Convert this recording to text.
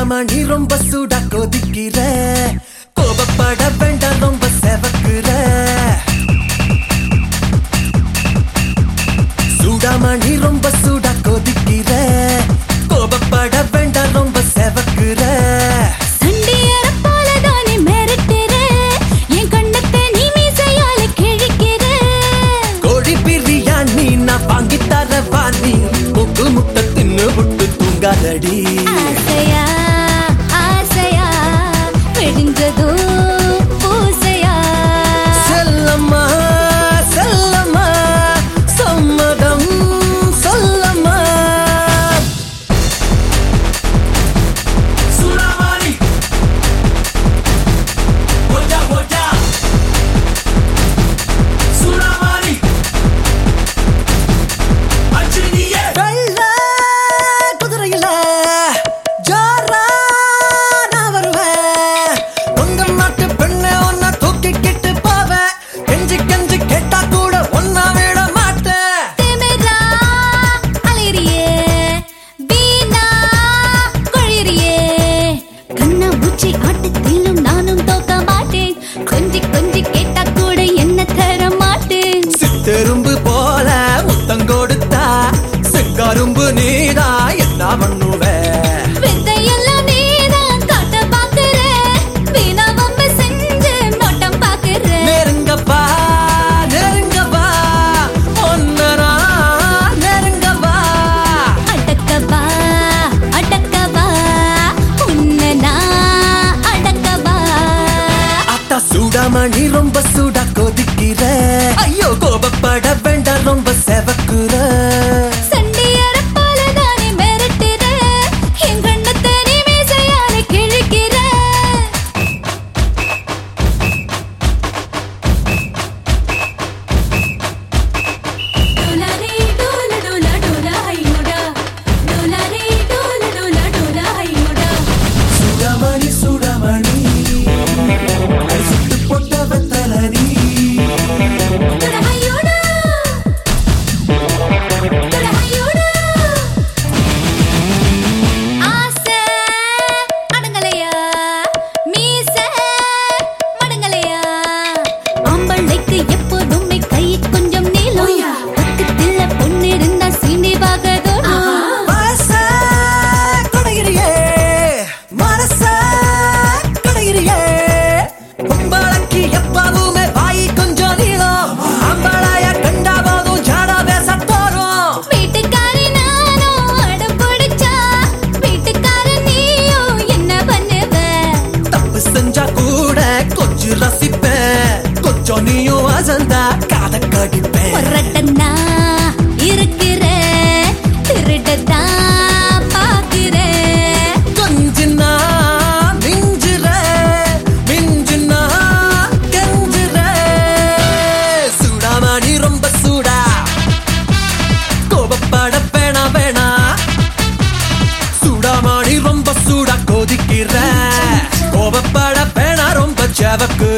பேசாம நீ ரொம்ப சூடா கொதிக்கிற. கோபப்பட வேண்டாம் ரொம்ப செவக்குற. சூடாம நீ ரொம்ப சூடா கொதிக்கிற. கோபப்பட வேண்டாம் ரொம்ப செவக்குற. வாங்கித்தரவா நீ முக்கு முட்டை தின்னு விட்டு தூங்காதடி. You கொஞ்சம் ரசிப்ப கொஞ்சம் நீயும் அசந்தா காத கடிப்பேன் இருக்கிற திருடதான் பாக்கிறேன் கொஞ்சினா மிஞ்சுற மிஞ்சுனா கெஞ்சுற. சூடாமணி ரொம்ப சூடா. கோபப்பட வேணா வேணா சூடாமணி ரொம்ப சூடா. கொதிக்கிற have a good